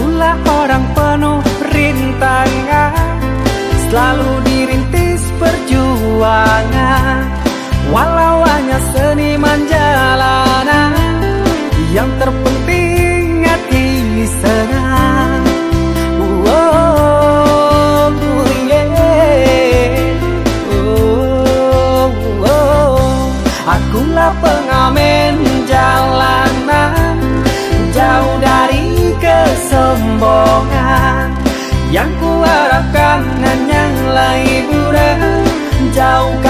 Itulah orang penuh rintangan Selalu dirintis perjuangan. Walau hanya seni กันนั้นยังไหลบุเรเจ้ากัน